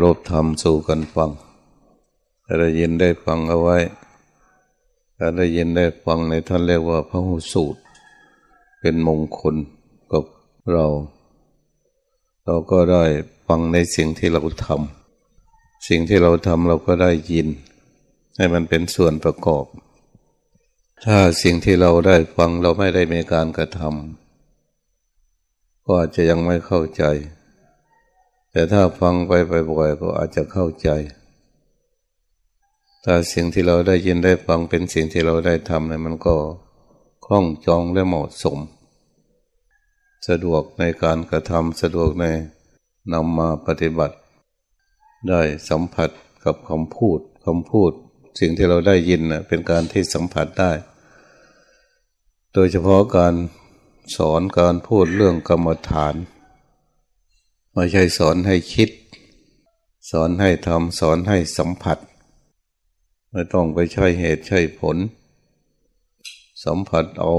ประรบธรรมสู่กันฟังถ้าได้ยินได้ฟังเอาไว้ถ้าได้ยินได้ฟังในท่านเรียกว่าพระหูสูตร เป็นมงคลกับเรา เราก็ได้ฟังในสิ่งที่เราทำสิ่งที่เราทำเราก็ได้ยิน ให้มันเป็นส่วนประกอบ ถ้าสิ่งที่เราได้ฟังเราไม่ได้มีการกระทำก็อาจจะยังไม่เข้าใจ แต่ถ้าฟังไปบ่อยๆก็อาจจะเข้าใจถ้าสิ่งที่เราได้ยินได้ฟังเป็นสิ่งที่เราได้ทำเนี่ยมันก็คล่องจองและเหมาะสม สะดวกในการกระทำสะดวกในนำมาปฏิบัติ ได้สัมผัสกับคำพูดคำพูด สิ่งที่เราได้ยินน่ยเป็นการที่สัมผัสได้ โดยเฉพาะการสอนการพูดเรื่องกรรมฐาน ไม่ใช่สอนให้คิด สอนให้ทำสอนให้สัมผัส ไม่ต้องไปใช่เหตุใช่ผล สัมผัสเอา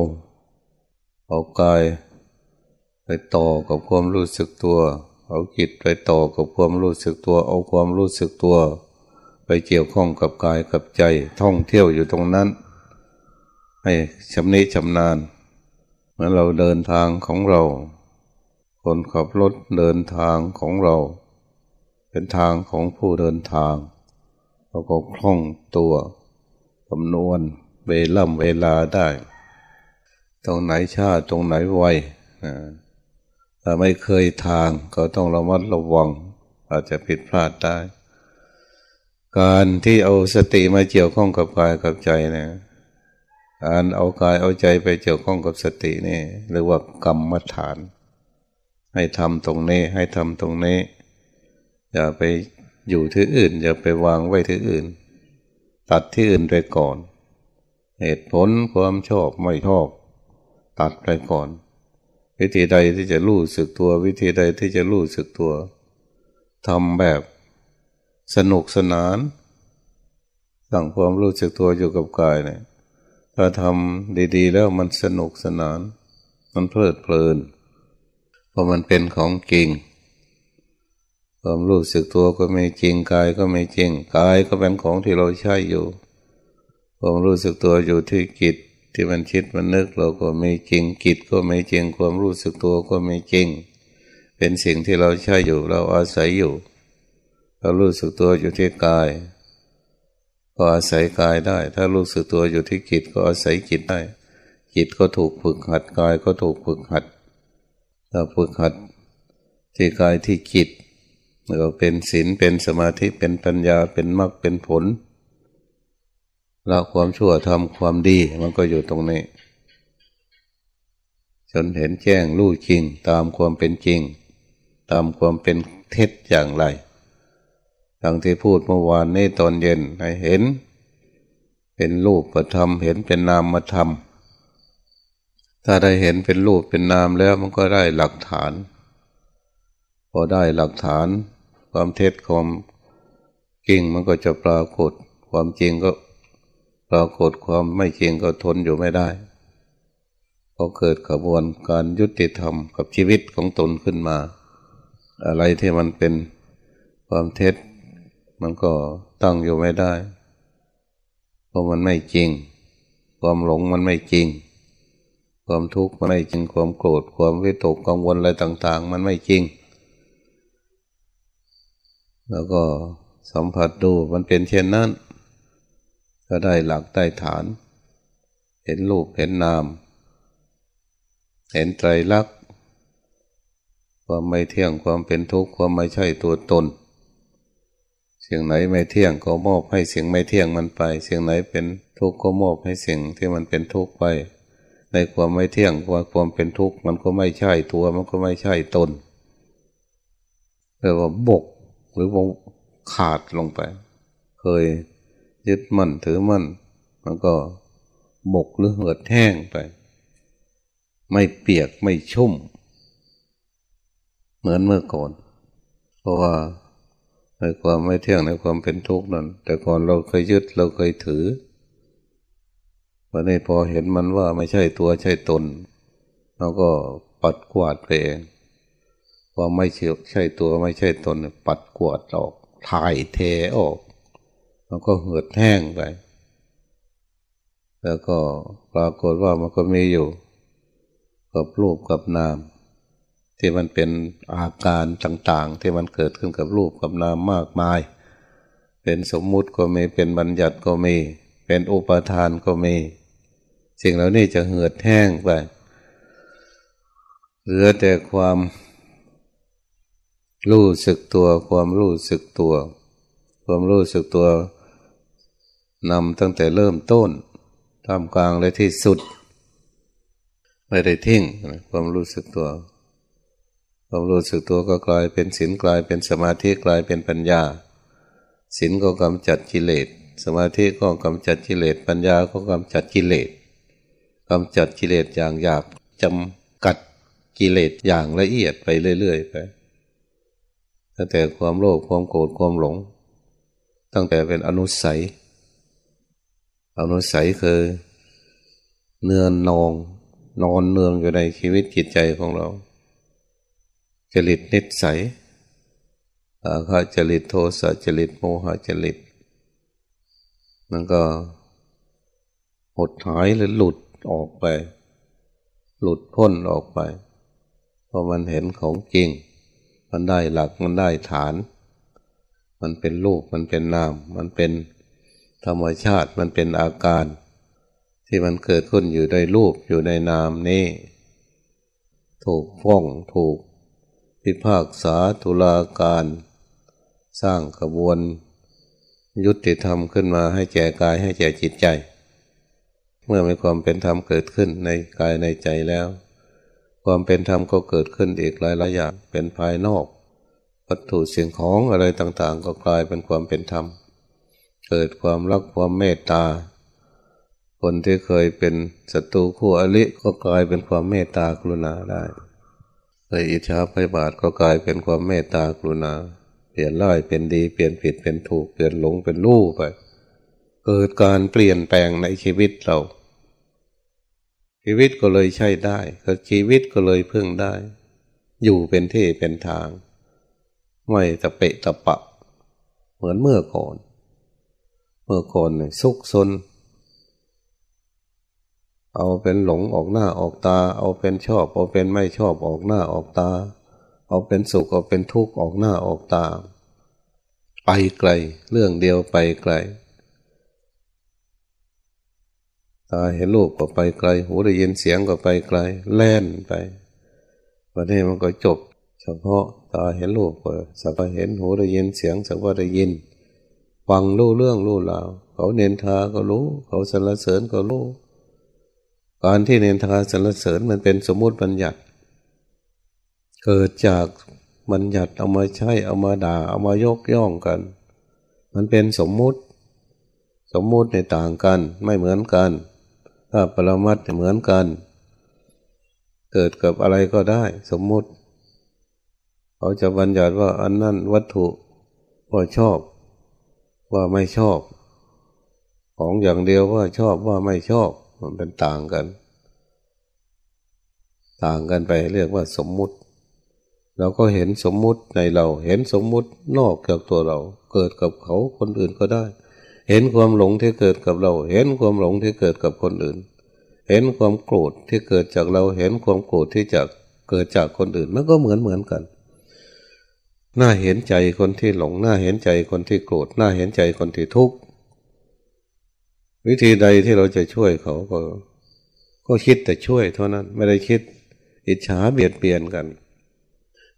เอากายไปต่อกับความรู้สึกตัว เอาจิตไปต่อกับความรู้สึกตัว เอาความรู้สึกตัว ไปเกี่ยวข้องกับกายกับใจท่องเที่ยวอยู่ตรงนั้น ให้ชำนิชำนาญเมื่อเราเดินทางของเรา คนขับรถเดินทางของเรา เป็นทางของผู้เดินทางเราก็คล่องตัวคำนวณเวล่ำเวลาได้ ตรงไหนชาตรงไหนไวถ้าไม่เคยทางก็ต้องระมัดระวัง อาจจะผิดพลาดได้ การที่เอาสติมาเกี่ยวข้องกับกายกับใจเนี่ยการเอากายเอาใจไปเกี่ยวข้องกับสตินี่เรียกว่ากรรมฐาน ให้ทำตรงนี้ ให้ทำตรงนี้ อย่าไปอยู่ที่อื่น อย่าไปวางไว้ที่อื่น ตัดที่อื่นไปก่อน เหตุผลความชอบไม่ชอบ ตัดไปก่อน วิธีใดที่จะรู้สึกตัว วิธีใดที่จะรู้สึกตัวทำแบบสนุกสนาน สั่งความรู้สึกตัวอยู่กับกายเนี่ยถ้าทำดี ๆ แล้วมันสนุกสนาน มันเพลิดเพลิน เพราะมันเป็นของจริง ความรู้สึกตัวก็ไม่จริงกายก็ไม่จริงกายก็เป็นของที่เราใช้อยู่ ความรู้สึกตัวอยู่ที่กิจที่มันคิดมันนึกเราก็ไม่จริงกิจก็ไม่จริง ความรู้สึกตัวก็ไม่จริง เป็นสิ่งที่เราใช้อยู่เราอาศัยอยู่ เรารู้สึกตัวอยู่ที่กาย ก็อาศัยกายได้ ถ้ารู้สึกตัวอยู่ที่จิตก็อาศัยจิตได้จิตก็ถูกฝึกหัดกายก็ถูกฝึกหัด เราฝึกหัดที่กายที่จิตเราเป็นศีลเป็นสมาธิเป็นปัญญาเป็นมรรคเป็นผลละความชั่วทำความดีมันก็อยู่ตรงนี้จนเห็นแจ้งรู้จริง ตามความเป็นจริง ตามความเป็นเท็จอย่างไรดังที่พูดเมื่อวานนี้ตอนเย็นให้เห็น เป็นรูปธรรมเห็นเป็นนามธรรม ถ้าได้เห็นเป็นรูปเป็นนามแล้วมันก็ได้หลักฐาน พอได้หลักฐาน ความเท็จความจริงมันก็จะปรากฏ ความจริงก็ปรากฏความไม่จริงก็ทนอยู่ไม่ได้ก็เกิดขบวนการยุติธรรมกับชีวิตของตนขึ้นมา อะไรที่มันเป็นความเท็จ มันก็ตั้งอยู่ไม่ได้ เพราะมันไม่จริง ความหลงมันไม่จริง ความทุกข์มันไม่จริงความโกรธความวิตกกังวลอะไรต่าง ๆ มันไม่จริง แล้วก็สัมผัสดูมันเป็นเช่นนั้น ก็ได้หลักได้ฐาน เห็นรูปเห็นนาม เห็นไตรลักษณ์ความไม่เที่ยงความเป็นทุกข์ความไม่ใช่ตัวตน สิ่งไหนไม่เที่ยงก็มอบให้สิ่งไม่เที่ยงมันไป สิ่งไหนเป็นทุกข์ก็มอบให้สิ่งที่มันเป็นทุกข์ไป ในความไม่เที่ยงความความเป็นทุกข์มันก็ไม่ใช่ตัวมันก็ไม่ใช่ตนเรียกว่าบกหรือวงขาดลงไป เคยยึดมั่นถือมั่นมันก็บกหรือเหือดแห้งไป ไม่เปียกไม่ชุ่ม เหมือนเมื่อก่อน เพราะว่าในความไม่เที่ยงในความเป็นทุกข์นั้น แต่ก่อนเราเคยยึดเราเคยถือ วันนี้พอเห็นมันว่าไม่ใช่ตัวใช่ตนเราก็ปัดกวาดไปเองความไม่ใช่ตัวไม่ใช่ตน ปัดกวาดออกถ่ายเทออกมันก็เหือดแห้งไป แล้วก็ปรากฏว่ามันก็มีอยู่ กับรูปกับนาม ที่มันเป็นอาการต่าง ๆ ที่มันเกิดขึ้นกับรูปกับนามมากมาย เป็นสมมุติก็มีเป็นบัญญัติก็มี เป็นอุปทานก็มี สิ่งเหล่านี้จะเหือดแห้งไป เหลือแต่ความรู้สึกตัว ความรู้สึกตัว ความรู้สึกตัวนำตั้งแต่เริ่มต้นทำกลางและที่สุด ไม่ได้ทิ้งความรู้สึกตัว ความรู้สึกตัวก็กลายเป็นศีลกลายเป็นสมาธิกลายเป็นปัญญาศีลก็กำจัดกิเลส สมาธิก็กำจัดกิเลส ปัญญาก็กำจัดกิเลส กำจัดกิเลสอย่างหยาบจำกัดกิเลสอย่างละเอียดไปเรื่อยๆไป ตั้งแต่ความโลภความโกรธความหลง ตั้งแต่เป็นอนุสัย อนุสัยคือเนือนนองนอนเนืองอยู่ในชีวิตจิตใจของเรา จริตนิสัยอาฆาจริตโทสะจริตโมหะจริตมันก็หดหายหรือหลุด ออกไป หลุดพ้นออกไป เพอมันเห็นของจริง มันได้หลักมันได้ฐาน มันเป็นลูกมันเป็นนาม มันเป็นธรรมชาติมันเป็นอาการ ที่มันเกิดขึ้นอยู่ในรูปอยู่ในนามนี้ถูกฟ้องถูกพิพากษาตุลาการ สร้างกระบวน ยุติธรรมขึ้นมาให้แก่กายให้แก่จิตใจ มื่อมีความเป็นธรรมเกิดขึ้นในกายในใจแล้ว ความเป็นธรรมก็เกิดขึ้นอีกหลายหลายอย่างเป็นภายนอก วัตถุสิ่งของอะไรต่างๆ ก็กลายเป็นความเป็นธรรม เกิดความรักความเมตตา คนที่เคยเป็นศัตรูคู่อริก็กลายเป็นความเมตตากรุณาได้เคยอิจฉาพยาบาทก็กลายเป็นความเมตตากรุณา เปลี่ยนร้ายเป็นดีเปลี่ยนผิดเป็นถูกเปลี่ยนหลงเป็นรู้ไปเกิดการเปลี่ยนแปลงในชีวิตเรา ชีวิตก็เลยใช้ได้ก็ชีวิตก็เลยพึ่งได้ อยู่เป็นที่เป็นทาง ไม่ตะเปะตะปะ เหมือนเมื่อก่อน เมื่อก่อนเนี่ยซุกซนเอาเป็นหลงออกหน้าออกตา เอาเป็นชอบ เอาเป็นไม่ชอบออกหน้าออกตา เอาเป็นสุขเอาเป็นทุกข์ออกหน้าออกตา ไปไกล เรื่องเดียวไปไกล ตาเห็นรูปก็ไปไกล หูได้ยินเสียงก็ไปไกล แล่นไปวันนี้มันก็จบ เฉพาะตาเห็นรูปก็สักว่าเห็นหูได้ยินเสียงสักว่าได้ยิน ฟังรู้เรื่องรู้ราวเขาเนินทาก็รู้ เขาสรรเสริญก็รู้การที่เนินทาสรรเสริญมันเป็นสมมุติบัญญัติ เกิดจากบัญญัติเอามาใช้เอามาด่าเอามายกย่องกัน มันเป็นสมมุติ สมมุติในต่างกันไม่เหมือนกัน ถ้าปรมัตเหมือนกัน เกิดกับอะไรก็ได้ สมมุติ เขาจะบัญญัติว่าอันนั้นวัตถุพอชอบ ว่าไม่ชอบ ของอย่างเดียวว่าชอบว่าไม่ชอบ มันเป็นต่างกัน ต่างกันไปเรียกว่าสมมุติเราก็เห็นสมมุติในเรา เห็นสมมุตินอกจากตัวเรา เกิดกับเขาคนอื่นก็ได้ เห็นความหลงที่เกิดกับเรา เห็นความหลงที่เกิดกับคนอื่น เห็นความโกรธที่เกิดจากเรา เห็นความโกรธที่จะเกิดจากคนอื่น มันก็เหมือนเหมือนกันน่าเห็นใจคนที่หลงน่าเห็นใจคนที่โกรธน่าเห็นใจคนที่ทุกข์วิธีใดที่เราจะช่วยเขาก็ ก็คิดแต่ช่วยเท่านั้น ไม่ได้คิด อิจฉาเบียดเบียนกัน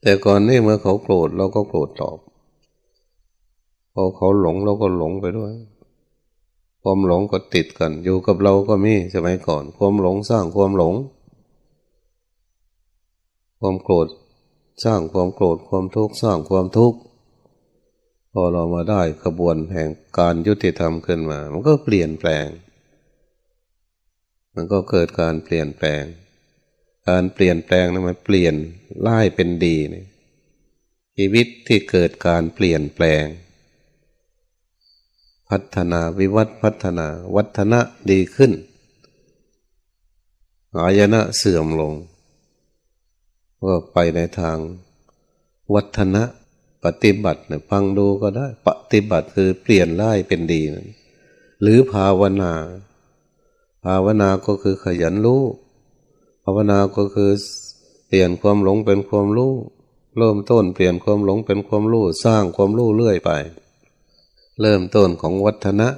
แต่ก่อนนี่เมื่อเขาโกรธเราก็โกรธตอบพอเขาหลงเราก็หลงไปด้วย ความหลงก็ติดกัน อยู่กับเราก็มีสมัยก่อน ความหลงสร้างความหลง ความโกรธสร้างความโกรธความทุกข์สร้างความทุกข์พอเรามาได้ขบวนแห่งการยุติธรรมขึ้นมา มันก็เปลี่ยนแปลง มันก็เกิดการเปลี่ยนแปลง การเปลี่ยนแปลงนั้นมันเปลี่ยนร้ายเป็นดีนี่ชีวิตที่เกิดการเปลี่ยนแปลง พัฒนาวิวัฒพัฒนา วัฒนะดีขึ้นอายนะเสื่อมลง ก็ไปในทางวัฒนะปฏิบัติเนี่ยฟังดูก็ได้ ปฏิบัติคือเปลี่ยนร้ายเป็นดีนะหรือภาวนา ภาวนาก็คือขยันรู้ภาวนาก็คือเปลี่ยนความหลงเป็นความรู้ เริ่มต้นเปลี่ยนความหลงเป็นความรู้ สร้างความรู้เรื่อยไป เริ่มต้นของวัฒนะ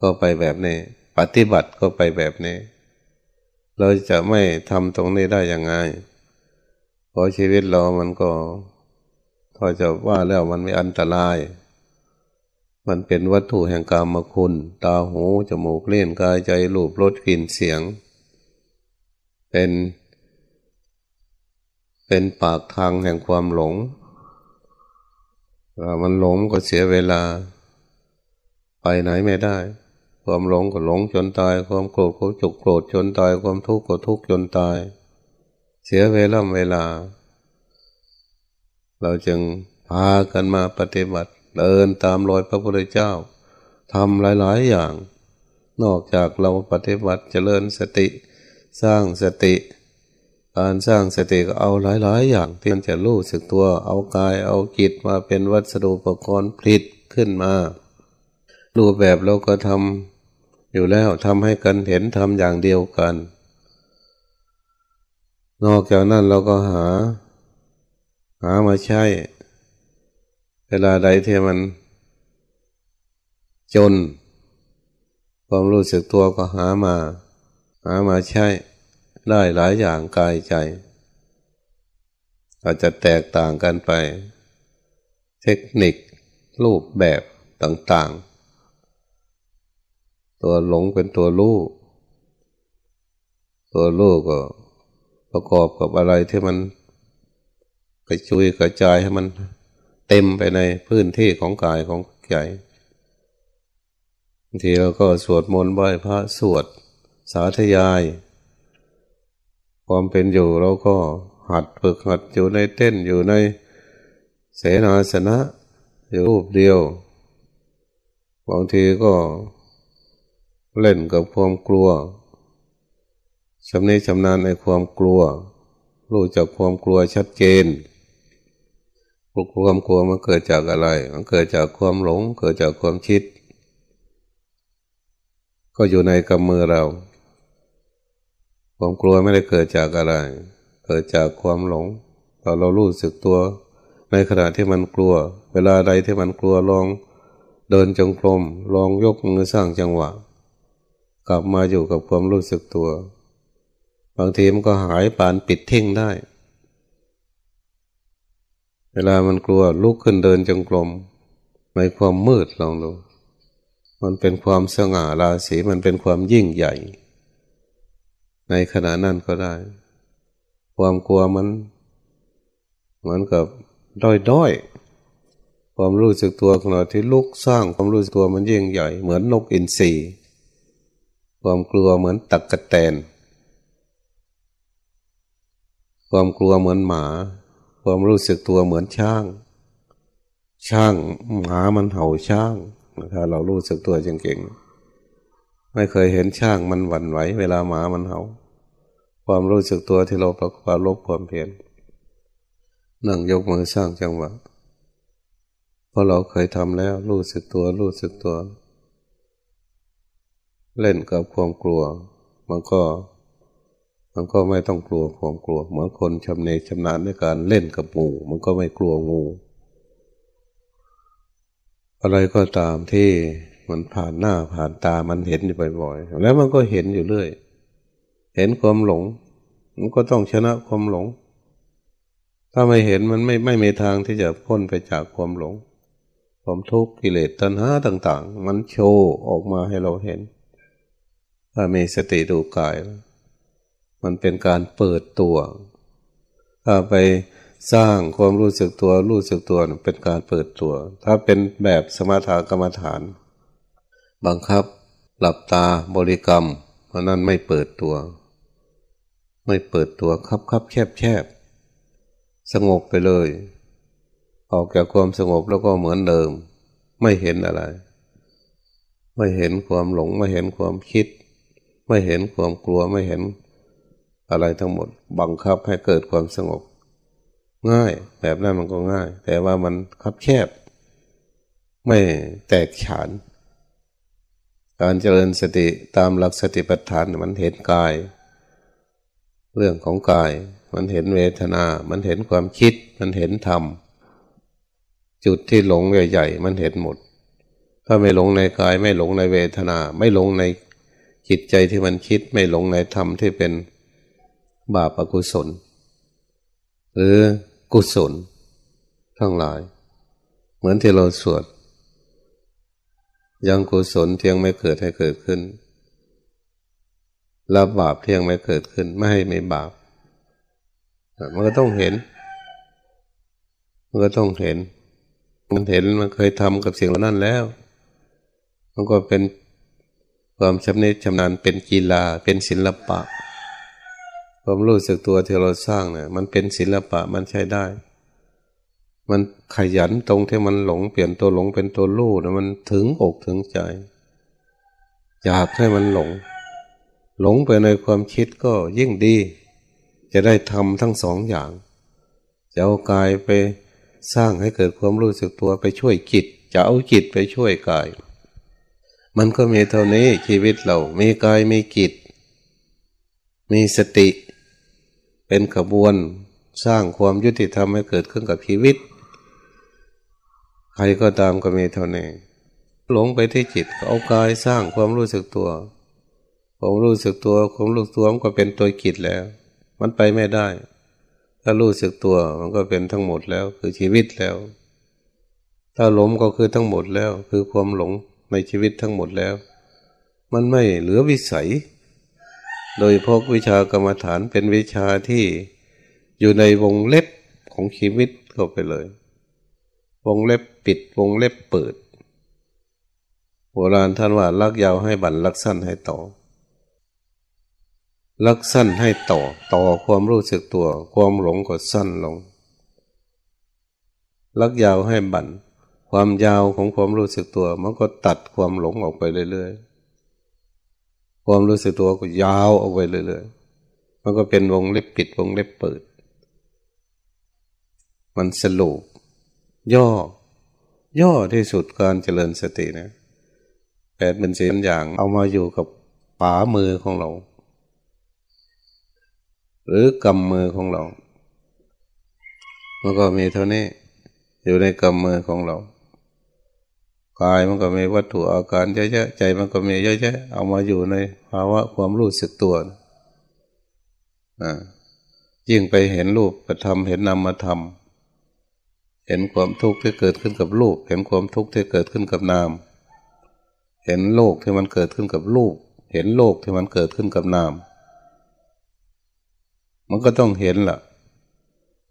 ก็ไปแบบนี้ ปฏิบัติก็ไปแบบนี้ เราจะไม่ทำตรงนี้ได้ยังไง เพราะชีวิตเรามันก็พอจะว่าแล้วมันไม่อันตราย มันเป็นวัตถุแห่งกรรมคุณ ตาหู จมูกเล่นกายใจรูปรสกลิ่นเสียง เป็น เป็นปากทางแห่งความหลง ถ้ามันหลงก็เสียเวลา ไปไหนไม่ได้ ความหลงก็หลงจนตาย ความโกรธก็จุกโกรธจนตาย ความทุกข์ก็ทุกข์จนตาย เสียเวลาเวลา เราจึงพากันมาปฏิบัติเดินตามรอยพระพุทธเจ้าทำหลาย ๆ อย่าง นอกจากเราปฏิบัติเจริญสติ สร้างสติ การสร้างสติก็เอาหลาย ๆ อย่างที่มันจะรู้สึกตัว เอากายเอาจิตมาเป็นวัสดุอุปกรณ์ผลิตขึ้นมา รูปแบบเราก็ทำอยู่แล้วทำให้กันเห็นทำอย่างเดียวกัน นอกจากนั้นเราก็หา หามาใช้ เวลาใดที่มัน จน ความรู้สึกตัวก็หามา หามาใช้ ได้หลายอย่างกายใจ อาจจะแตกต่างกันไป เทคนิค รูปแบบต่างๆ ตัวหลงเป็นตัวรู้ตัวรู้ก็ประกอบกับอะไรที่มันกระจุยกระจายให้มันเต็มไปในพื้นที่ของกายของใจบางทีเราก็สวดมนต์ไหว้พระสวดสาธยาย ความเป็นอยู่เราก็หัดฝึกหัดอยู่ในเต้นอยู่ในเสนาสนะอยู่รูปเดียวบางทีก็เล่นกับความกลัวชำนิชำนาญในความกลัว รู้จักความกลัวชัดเจนความกลัวมันเกิดจากอะไร มันเกิดจากความหลง เกิดจากความคิด ก็อยู่ในกำมือเรา ความกลัวไม่ได้เกิดจากอะไร เกิดจากความหลงพอเรารู้สึกตัว ในขณะที่มันกลัว เวลาใดที่มันกลัวลองเดินจงกรมลองยกมือสร้างจังหวะ กลับมาอยู่กับความรู้สึกตัว บางทีมันก็หายปานปิดเท่งได้ เวลามันกลัวลุกขึ้นเดินจงกรมในความมืดลองดู มันเป็นความสง่าราศีมันเป็นความยิ่งใหญ่ ในขณะนั้นก็ได้ ความกลัวมัน เหมือนกับด้อยด้อยความรู้สึกตัวของเราที่ลุกสร้างความรู้สึกตัวมันยิ่งใหญ่ เหมือนนกอินทรีความกลัวเหมือนตักกะแตน ความกลัวเหมือนหมา ความรู้สึกตัวเหมือนช้าง ช้างหมามันเห่าช้าง ถ้าเรารู้สึกตัวจริงๆไม่เคยเห็นช้างมันหวั่นไหว เวลาหมามันเห่า ความรู้สึกตัวที่เราประกอบลบความเพียรนั่งยกมือสร้างจังหวะเพราะเราเคยทำแล้วรู้สึกตัวรู้สึกตัว เล่นกับความกลัว มันก็ มันก็ไม่ต้องกลัวความกลัว เหมือนคนชำเนชำนาญในการเล่นกับงูมันก็ไม่กลัวงูอะไรก็ตามที่มันผ่านหน้าผ่านตามันเห็นอยู่บ่อยๆแล้วมันก็เห็นอยู่เรื่อย เห็นความหลง มันก็ต้องชนะความหลง ถ้าไม่เห็นมันไม่ไม่มีทางที่จะพ้นไปจากความหลง ความทุกข์กิเลสตัณหาต่าง ๆ มันโชว์ออกมาให้เราเห็น ถ้ามีสติดูกาย มันเป็นการเปิดตัว ถ้าไปสร้างความรู้สึกตัวรู้สึกตัวเป็นการเปิดตัว ถ้าเป็นแบบสมถกรรมฐาน บังคับ หลับตาบริกรรมเพราะนั้นไม่เปิดตัว ไม่เปิดตัวคับคับแคบแคบสงบไปเลย ออกจากความสงบแล้วก็เหมือนเดิม ไม่เห็นอะไร ไม่เห็นความหลง ไม่เห็นความคิด ไม่เห็นความกลัวไม่เห็นอะไรทั้งหมด บังคับให้เกิดความสงบ ง่ายแบบนั้นมันก็ง่าย แต่ว่ามันคับแคบ ไม่แตกฉาน การเจริญสติตามหลักสติปัฏฐานมันเห็นกาย เรื่องของกาย มันเห็นเวทนา มันเห็นความคิด มันเห็นธรรม จุดที่หลงใหญ่ๆ มันเห็นหมด ถ้าไม่หลงในกาย ไม่หลงในเวทนา ไม่หลงในจิตใจที่มันคิด ไม่หลงในธรรมที่เป็นบาปอกุศล หรือกุศล ทั้งหลาย เหมือนที่เราสวด ยังกุศลเทียงไม่เกิดให้เกิดขึ้น ละบาปเทียงไม่เกิดขึ้นไม่ให้ไม่บาปมันก็ต้องเห็น มันก็ต้องเห็น มันเห็นมันเคยทำกับสิ่งเหล่านั้นแล้ว มันก็เป็นความชำนิชำนาญเป็นกีฬาเป็นศิลปะความรู้สึกตัวที่เราสร้างเนี่ยมันเป็นศิลปะมันใช้ได้ มันขยันตรงที่มันหลงเปลี่ยนตัวหลงเป็นตัวรู้นะมันถึงอกถึงใจ อยากให้มันหลง หลงไปในความคิดก็ยิ่งดี จะได้ทำทั้งสองอย่างจะเอากายไปสร้างให้เกิดความรู้สึกตัวไปช่วยจิต จะเอาจิตไปช่วยกาย มันก็มีเท่านี้ชีวิตเรา มีกายมีจิต มีสติ เป็นขบวนสร้างความยุติธรรมให้เกิดขึ้นกับชีวิต ใครก็ตามก็มีเท่านี้หลงไปที่จิตเอากายสร้างความรู้สึกตัว ความรู้สึกตัวความรู้ตัวมันก็เป็นตัวจิตแล้ว มันไปไม่ได้ ถ้ารู้สึกตัวมันก็เป็นทั้งหมดแล้ว คือชีวิตแล้ว ถ้าหลงก็คือทั้งหมดแล้ว คือความหลงในชีวิตทั้งหมดแล้ว มันไม่เหลือวิสัย โดยพวกวิชากรรมฐานเป็นวิชาที่อยู่ในวงเล็บของชีวิตเข้าไปเลย วงเล็บปิดวงเล็บเปิดโบราณท่านว่าลักยาวให้บันลักสั้นให้ต่อ ลักสั้นให้ต่อต่อความรู้สึกตัว ความหลงก็สั้นลง ลักยาวให้บันความยาวของความรู้สึกตัว มันก็ตัดความหลงออกไปเรื่อยๆความรู้สึกตัวก็ยาวเอาไว้เรื่อยๆมันก็เป็นวงเล็บปิดวงเล็บเปิด มันสรุปย่อ ย่อที่สุดการเจริญสตินะแปดเป็นสีอย่างเอามาอยู่กับป่ามือของเรา หรือกำมือของเรามันก็มีเท่านี้อยู่ในกำมือของเรากายมันก็มีวัตถุอาการเยอะๆใจมันก็มีเยอะๆเอามาอยู่ในภาวะความรู้สึกตัวอ่ายิ่งไปเห็นรูปประทำเห็นนามธรรมเห็นความทุกข์ที่เกิดขึ้นกับรูป เห็นความทุกข์ที่เกิดขึ้นกับนาม เห็นโลกที่มันเกิดขึ้นกับรูป เห็นโลกที่มันเกิดขึ้นกับนาม มันก็ต้องเห็นล่ะ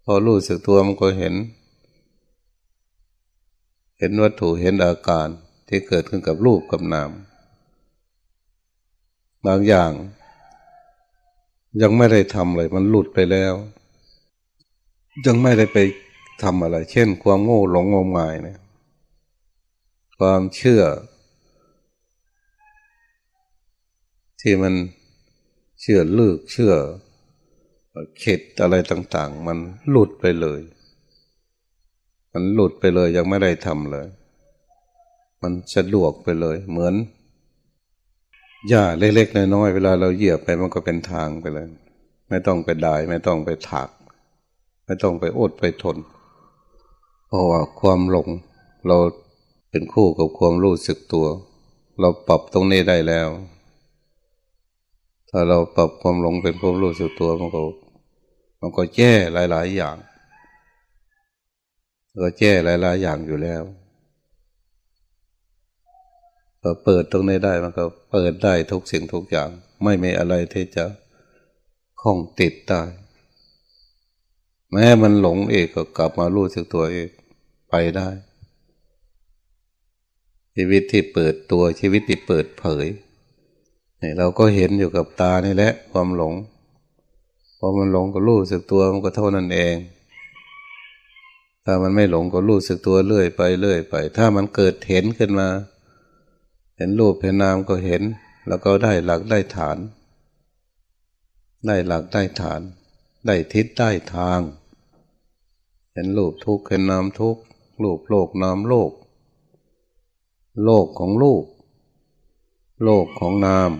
พอรู้สึกตัวมันก็เห็น เห็นวัตถุเห็นอาการที่เกิดขึ้นกับรูปกับนาม บางอย่าง ยังไม่ได้ทำเลย มันหลุดไปแล้ว ยังไม่ได้ไปทำอะไร เช่น ความโง่หลงงมงายเนี่ยความเชื่อ ที่มันเชื่อลึกเชื่อ ข็ดอะไรต่าง ๆ มันหลุดไปเลย มันหลุดไปเลยยังไม่ได้ทำเลย มันสะดวกไปเลย เหมือนหญ้าเล็กๆน้อยๆเวลาเราเหยียบไปมันก็เป็นทางไปเลย ไม่ต้องไปดายไม่ต้องไปถักไม่ต้องไปอดไปทน เพราะว่าความหลง เราเป็นคู่กับความรู้สึกตัว เราปรับตรงนี้ได้แล้ว ถ้าเราปรับความหลงเป็นความรู้สึกตัวมันก็มันก็แก้หลาย ๆ อย่างก็แก้หลาย ๆ อย่างอยู่แล้วพอเปิดตรงนี้ได้มันก็เปิดได้ทุกสิ่งทุกอย่าง ไม่มีอะไรที่จะคล้องติดได้แม้มันหลงเองก็กลับมารู้สึกตัวเองไปได้ ชีวิตที่เปิดตัวชีวิตที่เปิดเผย นี่ยเราก็เห็นอยู่กับตานี่แหละ ความหลง พอมันหลงก็รู้สึกตัวมันก็เท่านั้นเอง ถ้ามันไม่หลงก็รู้สึกตัวเรื่อยไปเรื่อยไป ถ้ามันเกิดเห็นขึ้นมา เห็นรูปเห็นนามก็เห็น แล้วก็ได้หลักได้ฐาน ได้หลักได้ฐาน ได้ทิศได้ทาง เห็นรูปทุกข์เห็นนามทุกข์รูปโลกนามโลก โลกของลูกโลกของนาม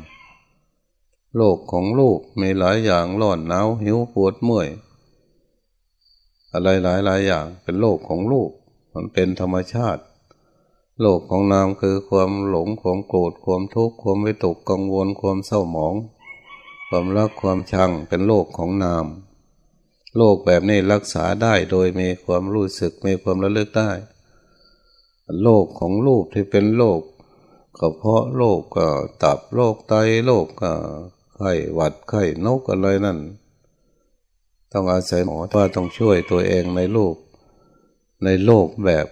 โลกของลูกมีหลายอย่างร้อนหนาวหิวปวดเมื่อย อะไรหลายหลายอย่างเป็นโลกของลูก มันเป็นธรรมชาติ โลกของนามคือความหลงความโกรธความทุกข์ความวิตกกังวลความเศร้าหมอง ความรักความชังเป็นโลกของนาม โลกแบบนี้รักษาได้โดยมีความรู้สึกมีความระลึกได้ โลกของลูกที่เป็นโลกกระเพาะโลกก็ตับโลกไตโลกก็ ไข้หวัดไข้นกอะไรนั่น ต้องอาศัยหมอว่าต้องช่วยตัวเองในโลก ในโลกแบบ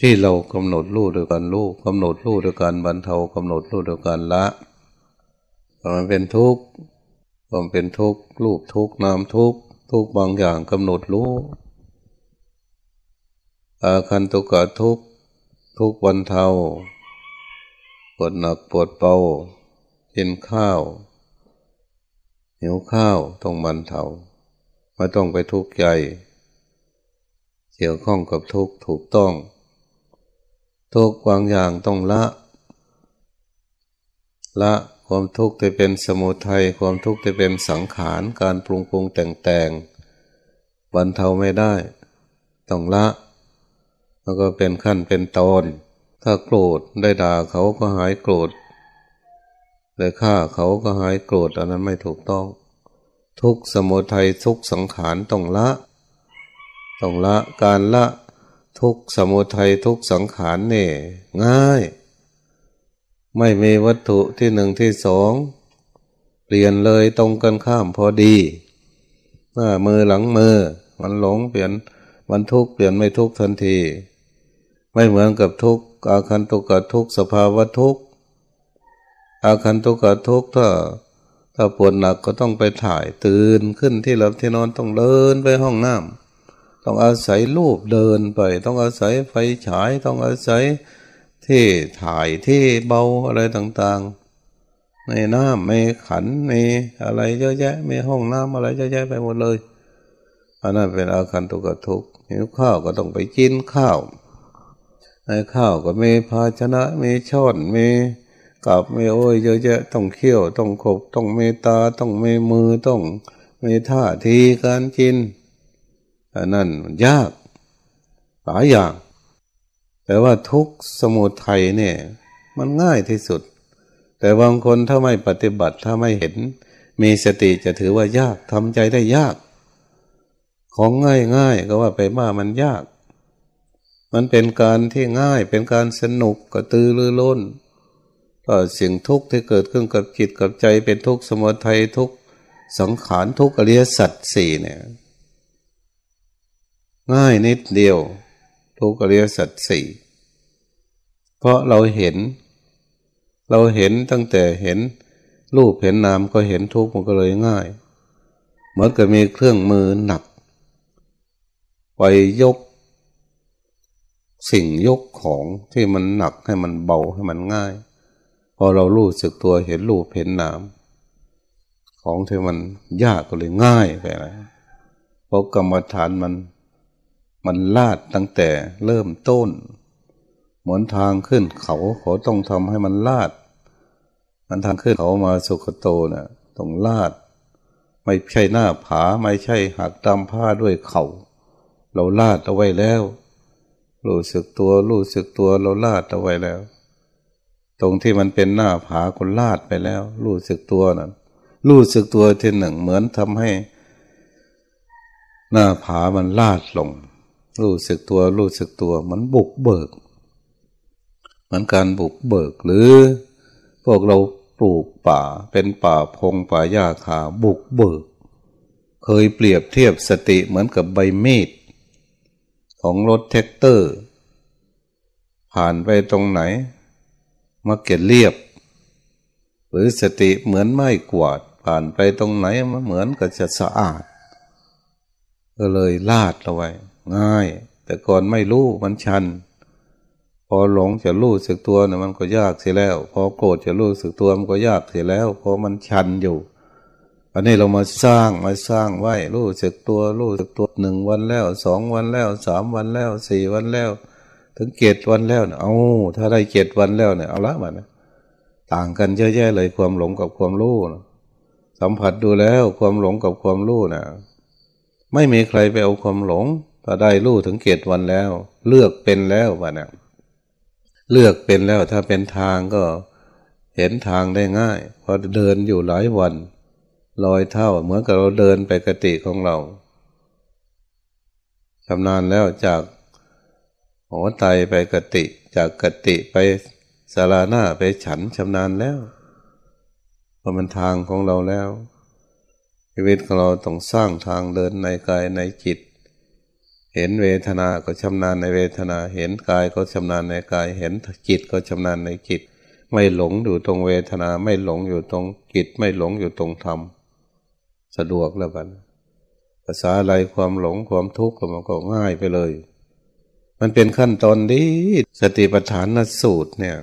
ที่เรากำหนดรู้ด้วยกันรู้กำหนดรู้ด้วยการบรรเทากำหนดรู้ด้วยการละมันเป็นทุกข์ความเป็นทุกข์รูปทุกข์นามทุกข์ทุกบางอย่างกำหนดรู้อาคันตุกะทุกข์ทุกวันเทาปวดหนักปวดเบา กินข้าวหิวข้าวต้องบรรเทาไม่ต้องไปทุกข์ใจเกี่ยวข้องกับทุกข์ถูกต้อง ทุกข์บางอย่างต้องละ ละความทุกข์จะเป็นสมุทัยความทุกข์จะเป็นสังขารการปรุงปรุงแต่งแต่งบรรเทาไม่ได้ ต้องละ แล้วก็เป็นขั้นเป็นตอน ถ้าโกรธได้ด่าเขาก็หายโกรธ ได้ฆ่าเขาก็หายโกรธอันนั้นไม่ถูกต้อง ทุกสมุทัยทุกสังขารต้องละต้องละการละทุกสมุทัยทุกสังขารเนี่ยง่าย ไม่มีวัตถุที่หนึ่งที่สองเปลี่ยนเลยตรงกันข้ามพอดีหน้ามือหลังมือ มันหลงเปลี่ยนมันทุกเปลี่ยนไม่ทุกทันที ไม่เหมือนกับทุกอาคันตุกะทุกสภาวะทุก อาคันตุกะทุกถ้าถ้าปวดหนักก็ต้องไปถ่ายตื่นขึ้นที่หลับที่นอนต้องเดินไปห้องน้ำต้องอาศัยรูปเดินไป ต้องอาศัยไฟฉายต้องอาศัยที่ถ่ายที่เบาอะไรต่างๆ ในน้ำมีขันมีอะไรเยอะแยะมีห้องน้ำอะไรเยอะแยะไปหมดเลยอันนั้นเป็นอาการตุกะทุกหิวข้าวก็ต้องไปกินข้าวในข้าวก็มีภาชนะมีช้อนมี กับมีโอ้ยเยอะแยะต้องเคี่ยวต้องขบต้องเมีตาต้องมีมือต้องมีท่าทีการกินอันนั้นยากหลายอย่าง แต่ว่าทุกสมุทัยเนี่ย มันง่ายที่สุด แต่บางคนถ้าไม่ปฏิบัติถ้าไม่เห็น มีสติจะถือว่ายากทำใจได้ยาก ของง่ายง่ายก็ว่าไปมามันยาก มันเป็นการที่ง่ายเป็นการสนุกกระตือรือร้น สิ่งทุกข์ที่เกิดขึ้นกับจิตกับใจเป็นทุกข์สมุทัยทุกข์สังขารทุกข์อริยสัจสี่เนี่ยง่ายนิดเดียว ทุกอริยสัจสี่เพราะเราเห็น เราเห็นตั้งแต่เห็นรูปเห็นนามก็เห็นทุกข์มันก็เลยง่าย เหมือนกับมีเครื่องมือหนัก ไปยก สิ่งยกของที่มันหนักให้มันเบาให้มันง่าย พอเรารู้สึกตัวเห็นรูปเห็นนาม ของที่มันยากก็เลยง่ายไปเลยเพราะกรรมฐานมันมันลาดตั้งแต่เริ่มต้น เหมือนทางขึ้นเขาเขาต้องทำให้มันลาด มันทางขึ้นเขามาสุขโตนะ่ะต้องลาด ไม่ใช่หน้าผาไม่ใช่หักตามผ้าด้วยเขาเราลาดเอาไว้แล้ว รู้สึกตัวรู้สึกตัวเราลาดเอาไว้แล้ว ตรงที่มันเป็นหน้าผาคนลาดไปแล้ว รู้สึกตัวนะ่ะรู้สึกตัวทีหนึ่งเหมือนทำให้ หน้าผามันลาดลง รู้สึกตัวรู้สึกตัวมันบุกเบิกเหมือนการบุกเบิกหรือ พวกเราปลูกป่าเป็นป่าพงป่าหญ้าขาบุกเบิก เคยเปรียบเทียบสติเหมือนกับใบมีดของรถแท็กเตอร์ ผ่านไปตรงไหน มาเก็ดเรียบ หรือสติเหมือนไม้กวาด ผ่านไปตรงไหนมันเหมือนกับจะสะอาด ก็เลยลาดเอาไว้ ง่าย แต่ก่อนไม่รู้มันชัน พอหลงจะรู้สึกตัวเนี่ยมันก็ยากเสียแล้ว พอโกรธจะรู้สึกตัวมันก็ยากเสียแล้ว เพราะมันชันอยู่อันนี้เรามาสร้างมาสร้างไว้รู้สึกตัวรู้สึกตัวหนึ่งวันแล้วสองวันแล้วสามวันแล้วสี่วันแล้ว ถึงเจ็ดวันแล้วเนี่ยเอาถ้าได้เจ็ดวันแล้วเนี่ยเอาละมันต่างกันเยอะแยะเลยความหลงกับความรู้สัมผัสดูแล้วความหลงกับความรู้นะไม่มีใครไปเอาความหลงถ้าได้รู้ถึงเกตวันแล้ว เลือกเป็นแล้ววะเนี่ยเลือกเป็นแล้วถ้าเป็นทางก็เห็นทางได้ง่ายพอเดินอยู่หลายวันลอยเท่าเหมือนกับเราเดินไปกติของเราชำนาญแล้วจาก หัวไตไปกติจากกติไปสาราหน้าไปฉันชำนาญแล้วเพราะมันทางของเราแล้วชีวิตของเราต้องสร้างทางเดินในกายในจิต เห็นเวทนาก็ชำนาญในเวทนา เห็นกายก็ชำนาญในกาย เห็นจิตก็ชำนาญในจิต ไม่หลงอยู่ตรงเวทนา ไม่หลงอยู่ตรงจิต ไม่หลงอยู่ตรงธรรม สะดวกแล้วกันภาษาอะไรความหลงความทุกข์มันก็ง่ายไปเลย มันเป็นขั้นตอนดีสติปัฏฐานนสูตรเนี่ย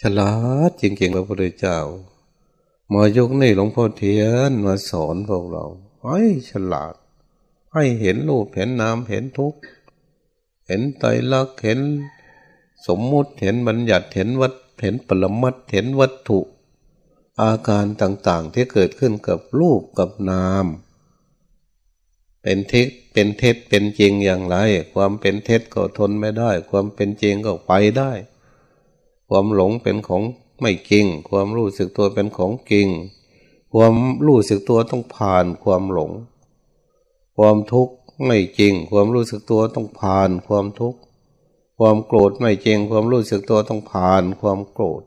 ฉลาดจริงๆพระพุทธเจ้า มายกนี่หลวงพ่อเทียนมาสอนพวกเราให้ฉลาด ให้เห็นรูปเห็นนามเห็นทุกข์เห็นไตรลักษณ์เห็นสมมุติเห็นบัญญัติเห็นวัดเห็นปรมัตเห็นวัตถุ อาการต่างๆที่เกิดขึ้นกับรูปกับนาม เป็นเท็จเป็นเท็จเป็นจริงอย่างไร ความเป็นเท็จก็ทนไม่ได้ ความเป็นจริงก็ไปได้ ความหลงเป็นของไม่จริง ความรู้สึกตัวเป็นของจริง ความรู้สึกตัวต้องผ่านความหลง ความทุกข์ไม่จริง ความรู้สึกตัวต้องผ่านความทุกข์ความโกรธไม่จริง ความรู้สึกตัวต้องผ่านความโกรธ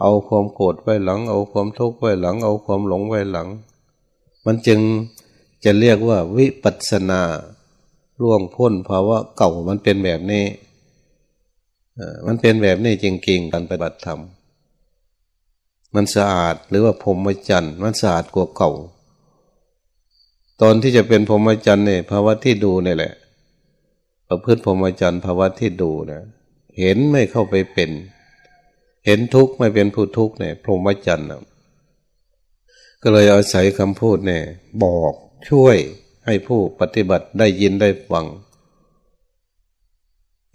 เอาความโกรธไว้หลัง เอาความทุกข์ไว้หลัง เอาความหลงไว้หลัง มันจึง จะเรียกว่าวิปัสนาล่วงพ้นภาวะเก่ามันเป็นแบบนี้มันเป็นแบบนี้จริงๆการปฏิบัติธรรม มันสะอาดหรือว่าพรหมจรรย์มันสะอาดกว่าเก่า ตอนที่จะเป็นพรหมจรรย์เนี่ยภาวะที่ดูนี่แหละ ประพฤติพรหมจรรย์ภาวะที่ดูนะเห็นไม่เข้าไปเป็น เห็นทุกข์ไม่เป็นผู้ทุกข์เนี่ยพรหมจรรย์ก็เลยอาศัยคำพูดเนี่ยบอก ช่วยให้ผู้ปฏิบัติได้ยินได้ฟัง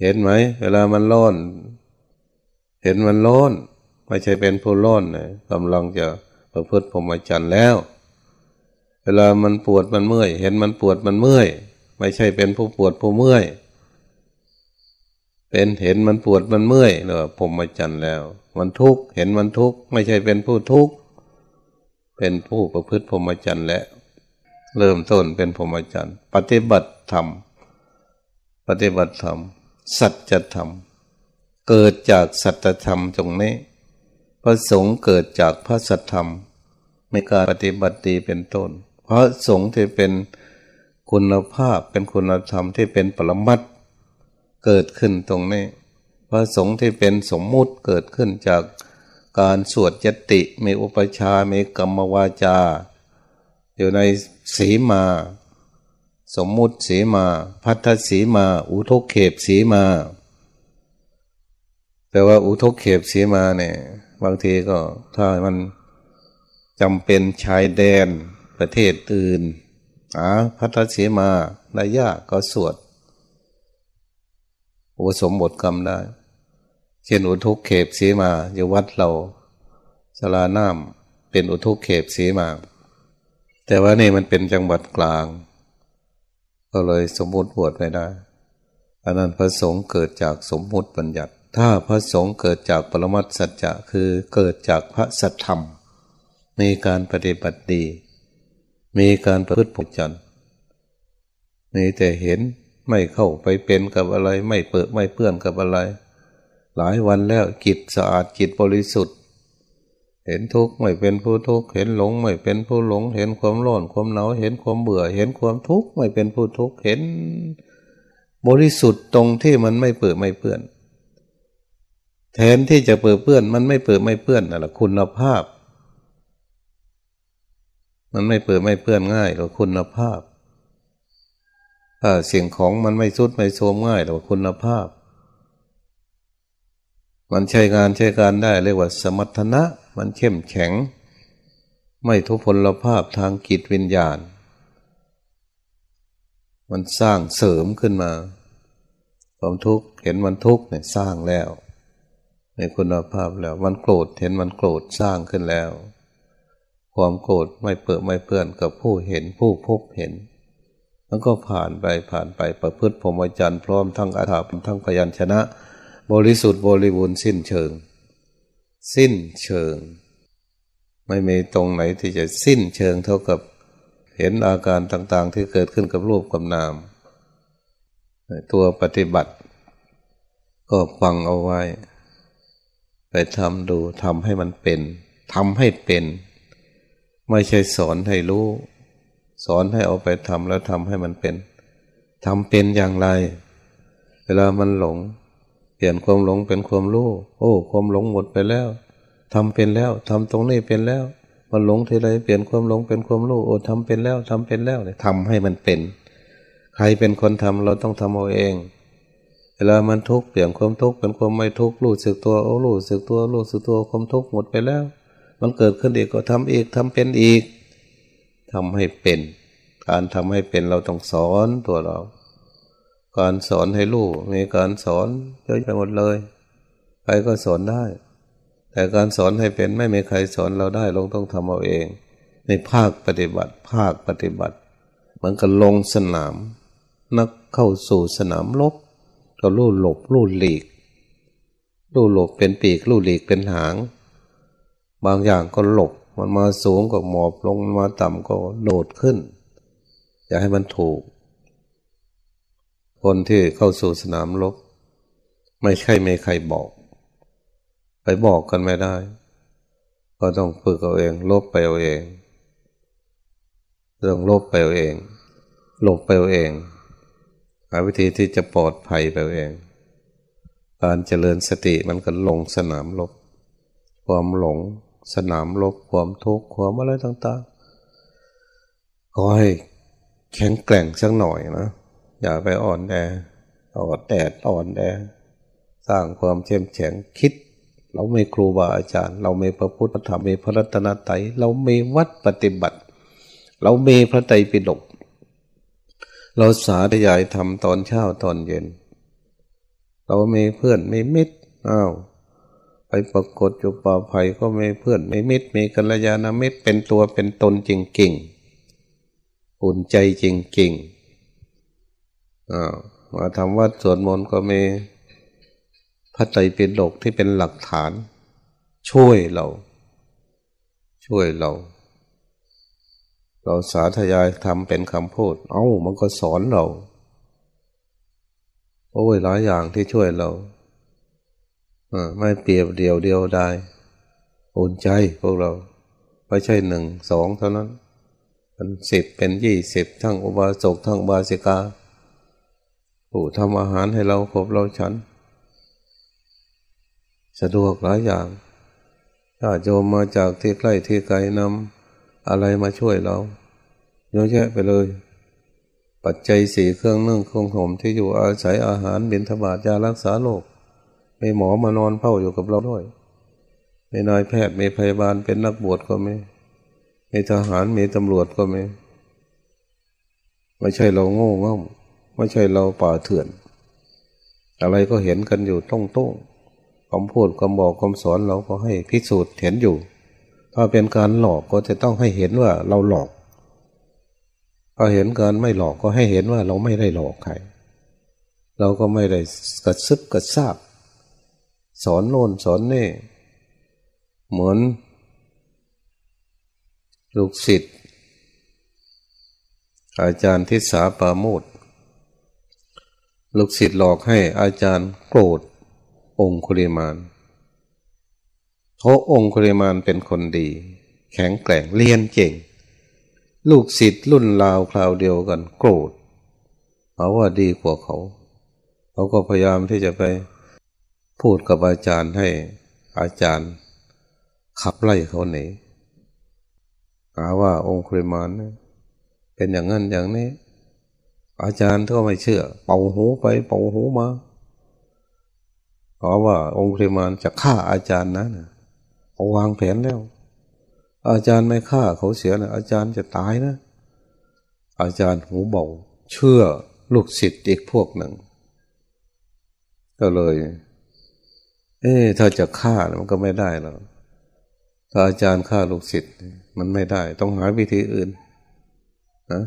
เห็นไหม เวลามันร้อน เห็นมันร้อน ไม่ใช่เป็นผู้ร้อนนะกำลังจะประพฤติพรหมจรรย์แล้ว เวลามันปวดมันเมื่อย เห็นมันปวดมันเมื่อย ไม่ใช่เป็นผู้ปวดผู้เมื่อย เป็นเห็นมันปวดมันเมื่อยเนอะพรหมจรรย์แล้ว มันทุกข์เห็นมันทุกข์ไม่ใช่เป็นผู้ทุกข์เป็นผู้ประพฤติพรหมจรรย์แล้ว เริ่มต้นเป็นพรหมจรรย์ ปฏิบัติธรรม ปฏิบัติธรรม สัจธรรม เกิดจากสัจธรรมตรงนี้ พระสงฆ์เกิดจากพระสัจธรรมในการปฏิบัติดีเป็นต้น พระสงฆ์ที่เป็นคุณภาพเป็นคุณธรรมที่เป็นปรมัตเกิดขึ้นตรงนี้ พระสงฆ์ที่เป็นสมมุติเกิดขึ้นจากการสวดยติมีอุปชามีกรรมวาจา อยู่ในสีมา สมมุติสีมา พัทธสีมา อุทกเขบสีมา แต่ว่าอุทกเขบสีมาเนี่ย บางทีก็ถ้ามันจำเป็นชายแดนประเทศอื่นหาพัทธสีมาได้ยากก็สวดอุสมบทกรรมได้ เช่นอุทุกเขบสีมาอยู่วัดเราสลาน้ำเป็นอุทุกเขบสีมา แต่ว่านี่มันเป็นจังหวัดกลาง ก็เลยสมมุติบวชไม่ได้อันนั้นพระสงฆ์เกิดจากสมมุติบัญญัติ ถ้าพระสงฆ์เกิดจากปรมัตสัจจะคือเกิดจากพระสัทธรรม มีการปฏิบัติดี มีการประพฤติผจันมีแต่เห็นไม่เข้าไปเป็นกับอะไร ไม่เปิดไม่เปื้อนกับอะไร หลายวันแล้วจิตสะอาดจิตบริสุทธิ์ เห็นทุกข์ไม่เป็นผู้ทุกข์เห็นหลงไม่เป็นผู้หลง เห็นความร้อนความหนาวเห็นความเบื่อ เห็นความทุกข์ไม่เป็นผู้ทุกข์เห็น บริสุทธิ์ตรงที่มันไม่เปื้อไม่เปื้อนแทนที่จะเปื้อเปื้อน มันไม่เปื้อไม่เปื้อนนั่นแหละคุณภาพ มันไม่เปื้อไม่เปื้อนง่ายหรอกคุณภาพถ้าเสียงของมันไม่สุดไม่โทมง่ายหรอกคุณภาพ มันใช้งานใช้การได้เรียกว่าสมรรถนะ มันเข้มแข็ง ไม่ทุพพลภาพทางกิจวิญญาณ มันสร้างเสริมขึ้นมา ความทุกข์เห็นมันทุกข์เนี่ยสร้างแล้ว ในคุณภาพแล้ว มันโกรธเห็นมันโกรธสร้างขึ้นแล้ว ความโกรธไม่เปิดไม่เปื้อนกับผู้เห็นผู้พบเห็นมันก็ผ่านไปผ่านไปประพฤติพรหมจรรย์พร้อมทั้งอาถรรพ์ทั้งพยัญชนะ บริสุทธิ์บริบูรณ์สิ้นเชิง สิ้นเชิง ไม่มีตรงไหนที่จะสิ้นเชิงเท่ากับเห็นอาการต่าง ๆ ที่เกิดขึ้นกับรูปกับนาม ตัวปฏิบัติ ก็ฟังเอาไว้ ไปทำดูทำให้มันเป็นทำให้เป็น ไม่ใช่สอนให้รู้ สอนให้เอาไปทำแล้วทำให้มันเป็นทำเป็นอย่างไร เวลามันหลง เปลี่ยนความหลงเป็นความรู้โอ้ ความหลงหมดไปแล้วทำเป็นแล้วทำตรงนี้เป็นแล้ว มันหลงทีไรเปลี่ยนความหลงเป็นความรู้โอ้ทำเป็นแล้วทำเป็นแล้วเนี่ยทำให้มันเป็น ใครเป็นคนทำเราต้องทำเอาเอง เวลามันทุกข์เปลี่ยนความทุกข์เป็นความไม่ทุกข์รู้สึกตัวโอ้รู้สึกตัวรู้สึกตัวความทุกข์หมดไปแล้ว มันเกิดขึ้นอีกก็ทำอีกทำเป็นอีกทำให้เป็น การทำให้เป็นเราต้องสอนตัวเรา การสอนให้รู้มีการสอนเยอะไปหมดเลย ใครก็สอนได้ แต่การสอนให้เป็นไม่มีใครสอนเราได้เราต้องทำเอาเอง ในภาคปฏิบัติ ภาคปฏิบัติเหมันก็ลงสนาม นักเข้าสู่สนามลบก็ลู่หลบลู่หลีกลู่หลบเป็นปีกลู่หลีกเป็นหาง บางอย่างก็หลบมันมาสูงก็หมอบลงมาต่ำก็โดดขึ้น อย่าให้มันถูก คนที่เข้าสู่สนามลบไม่ใช่ไม่ใครบอก ไปบอกกันไม่ได้ ก็ต้องฝึกเอาเองลบไปเอาเองเรื่องลบไปเอาเองหลบไปเอาเองหาวิธีที่จะปลอดภัยไปเอาเอง การเจริญสติมันก็ลงสนามลบ ความหลงสนามลบความทุกข์ความอะไรต่างๆก็ให้แข็งแกร่งสักหน่อยนะ อย่าไปอ่อนแออ่อนแดดอ่อนแอสร้างความเข้มแข็งคิด เราไม่ครูบาอาจารย์ เราไม่พระพุทธธรรมมีพระรัตนตรัยเราไม่วัดปฏิบัติ เราไม่พระไตรปิฎกเราสาธยายทำตอนเช้าตอนเย็น เราไม่เพื่อนไม่มิตรอ้าวไปปรากฏอยู่ป่าไผ่ก็ไม่เพื่อนไม่มิตรมีกัลยาณมิตรเป็นตัวเป็นตนจริงจริงอุ่นใจจริงจริง มาทำวัดสวดมนต์ก็มีพระไตรปิฎกที่เป็นหลักฐาน ช่วยเรา ช่วยเรา เราสาธยายทำเป็นคำพูด เอา้า มันก็สอนเรา โอ้ยหลายอย่างที่ช่วยเราไม่เปรียบเดียวเดียวได้อุ่นใจพวกเราไม่ใช่หนึ่งสองเท่านั้น เป็นสิบเป็นยี่สิบทั้งอุบาสกทั้งบาสิกา ผู้ทำอาหารให้เราครบเราฉัน สะดวกหลายอย่าง ถ้าโยมมาจากที่ใกล้ที่ไกลนำอะไรมาช่วยเราเยอะแยะไปเลย ปัจจัยสี่เครื่องนึ่งเครื่องห่มที่อยู่อาศัยอาหารบิณฑบาตยารักษาโรคมีหมอมานอนเฝ้าอยู่กับเราด้วยมีนายแพทย์มีพยาบาลเป็นนักบวชก็มีมีทหารมีตำรวจก็มีไม่ใช่เราโง่เง่า ไม่ใช่เราป่าเถื่อน อะไรก็เห็นกันอยู่ต้องโต้งคำพูดคำบอกคำสอนเราก็ให้พิสูจน์เห็นอยู่ ถ้าเป็นการหลอกก็จะต้องให้เห็นว่าเราหลอกถ้าเห็นการไม่หลอกก็ให้เห็นว่าเราไม่ได้หลอกใครเราก็ไม่ได้กระซึบกระซาบสอนโน่นสอนนี่เหมือน ลูกศิษย์อาจารย์ทิศาปาโมด ลูกศิษย์หลอกให้อาจารย์โกรธ องคุริมานเพราะองคุริมานเป็นคนดี แข็งแกร่งเรียนเก่ง ลูกศิษย์รุ่นราวคราวเดียวกันโกรธเอาว่าดีกว่าเขา เขาก็พยายามที่จะไปพูดกับอาจารย์ให้อาจารย์ ขับไล่เขาหนีหาว่าองคุริมานเป็นอย่างนั้นอย่างนี้ อาจารย์ก็ไม่เชื่อ เป่าหูไปเป่าหูมาเพราะว่าองค์ริมานจะฆ่าอาจารย์นะเขาวางแผนแล้ว อาจารย์ไม่ฆ่าเขาเสียนะอาจารย์จะตายนะ อาจารย์หูเบาเชื่อลูกศิษย์อีกพวกหนึ่ง ก็เลย เอ๊ถ้าจะฆ่ามันก็ไม่ได้แล้วถ้าอาจารย์ฆ่าลูกศิษย์มันไม่ได้ ต้องหาวิธีอื่นนะ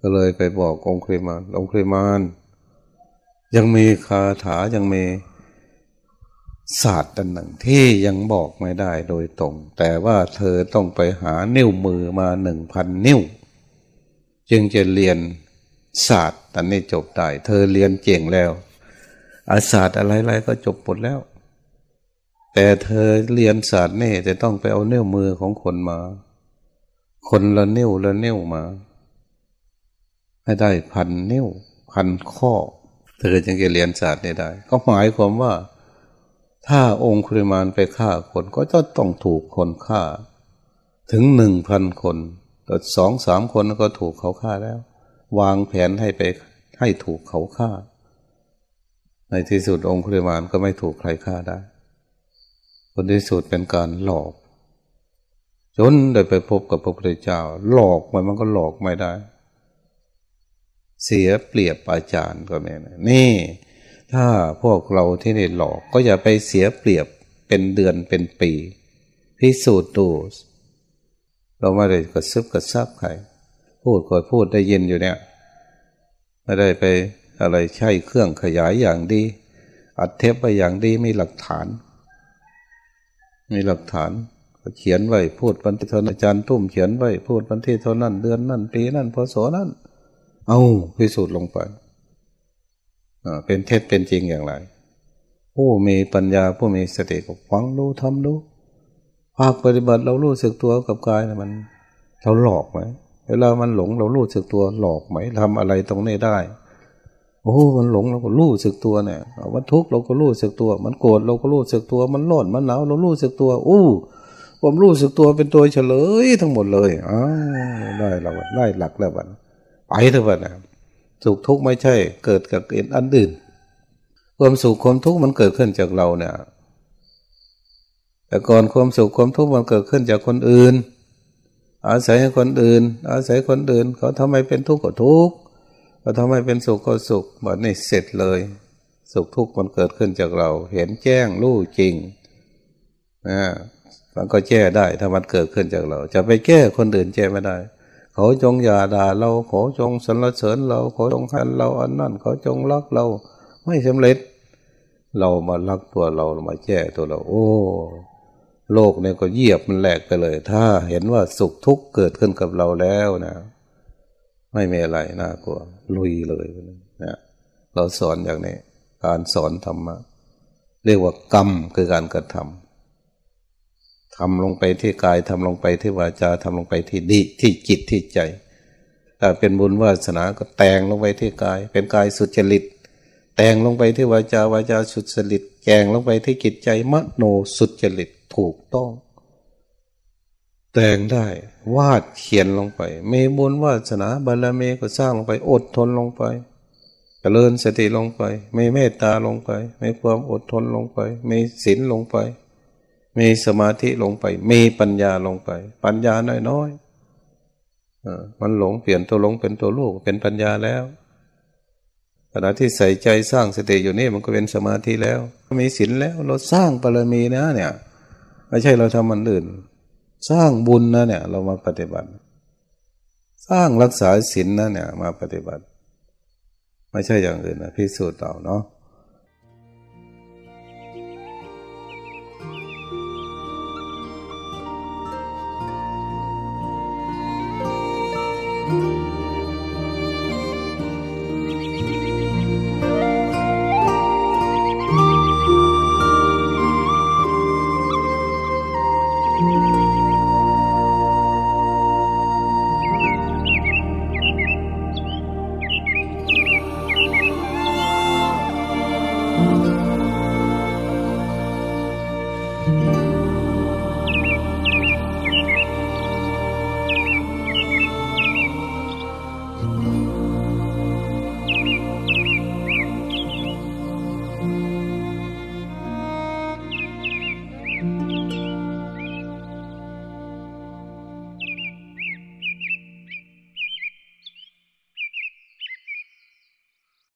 ก็เลยไปบอกองค์เคมานองค์เคมานยังมีคาถายังมีศาสตร์อันหนึ่งที่ยังบอกไม่ได้โดยตรง แต่ว่าเธอต้องไปหานิ้วมือมาหนึ่งพันนิ้ว จึงจะเรียนศาสตร์อันนี้จบได้ เธอเรียนเก่งแล้ว อาศาสตร์อะไรๆก็จบหมดแล้ว แต่เธอเรียนศาสตร์นี่จะต้องไปเอาเนิ้วมือของคนมา คนละนิ้วละนิ้วมา ให้ได้พันนิ้วพันข้อเธอจึงจะเรียนศาสตร์ได้ ก็หมายความว่า ถ้าองคุริมานไปฆ่าคนก็จะต้องถูกคนฆ่า ถึงหนึ่งพันคนแต่สองสามคนก็ถูกเขาฆ่าแล้ว วางแผนให้ไปให้ถูกเขาฆ่า ในที่สุดองคุริมานก็ไม่ถูกใครฆ่าได้คนที่สุดเป็นการหลอก จนได้ไปพบกับพระพุทธเจ้า หลอกมันมันก็หลอกไม่ได้ เสียเปรียบอาจารย์ก็ไม่นี่ ถ้าพวกเราที่นี่หลอกก็อย่าไปเสียเปรียบเป็นเดือนเป็นปี พิสูจน์ดูเราไม่ได้กระซึบกระซับใครพูดก็พูดได้ยินอยู่เนี่ยไม่ได้ไปอะไรใช้เครื่องขยายอย่างดี อัดเทปไปอย่างดีมีหลักฐาน มีหลักฐานเขียนไว้พูดวันที่เท่านั้นอาจารย์ตุ้มเขียนไว้พูดวันที่เท่านั้นเดือนนั้นปีนั้นพศนั้น เอาพิสูจน์ลงไปเป็นเท็จเป็นจริงอย่างไร ผู้มีปัญญาผู้มีสติก็ฟังรู้ทำรู้ภาคปฏิบัติเรารู้สึกตัวกับกายนะมัน เราหลอกไหมเวลามันหลงเรารู้สึกตัวหลอกไหมทำอะไรตรงนี้ได้ โอ้มันหลงเราก็รู้สึกตัวเนี่ยมันทุกข์เราก็รู้สึกตัว มันโกรธเราก็รู้สึกตัว มันร้อนมันหนาวเรารู้สึกตัว อู้ความรู้สึกตัวเป็นตัวเฉลยทั้งหมดเลยอ้าได้แล้วได้หลักแล้วบัน ไปเถอะนนะสุขทุกข์ไม่ใช่ เกิดกับเอ็นอันอื่นความสุขความทุกข์มันเกิดขึ้นจากเราเนี่ยแต่ก่อนความสุขความทุกข์มันเกิดขึ้นจากคนอื่น อาศัยคนอื่น อาศัยคนอื่น เขาทำไมเป็นทุกข์ก็ทุกข์เขาทำไมเป็นสุขก็สุขแบบนี้เสร็จเลย สุขทุกข์มันเกิดขึ้นจากเรา เห็นแจ้งรู้จริงนะมันก็แก้ได้ถ้ามันเกิดขึ้นจากเรา จะไปแก้คนอื่นแก้ไม่ได้ เขาจงอย่าด่าเราขอจงสรรเสริญเราขอจงหันเราอันนั้นเขาจงรักเรา ไม่สำเร็จ เรามารักตัวเรามาแก้ตัวเรา โอ้ โลกเนี่ยก็เยียบมันแหลกไปเลย ถ้าเห็นว่าสุขทุกข์เกิดขึ้นกับเราแล้วนะ ไม่มีอะไรน่ากลัวลุยเลยนะเราสอนอย่างนี้ การสอนธรรมะเรียกว่ากรรมคือการกระทำ ทำลงไปที่กายทำลงไปที่วาจาทำลงไปที่ดิที่จิตที่ใจถ้าเป็นบุญวาสนาก็แต่งลงไปที่กาย เป็นกายสุจริต แต่งลงไปที่วาจาวาจาสุจริตแกงลงไปที่จิตใจมโนสุจริตถูกต้อง แต่งได้วาดเขียนลงไปมีบุญวาสนาบารมีก็สร้างลงไปอดทนลงไปเจริญสติลงไปไม่เมตตาลงไปไม่ความอดทนลงไปไม่ศีลลงไป มีสมาธิลงไป มีปัญญาลงไป ปัญญาน้อยๆมันหลงเปลี่ยนตัวหลงเป็นตัวลูกเป็นปัญญาแล้วขณะที่ใส่ใจสร้างสติอยู่นี่มันก็เป็นสมาธิแล้วมีศีลแล้วเราสร้างบารมีนะ เนี่ยไม่ใช่เราทำมันอื่น สร้างบุญนะเนี่ย เรามาปฏิบัติ สร้างรักษาศีลนะเนี่ย มาปฏิบัติ ไม่ใช่อย่างอื่นนะพิสูจน์เราเนาะ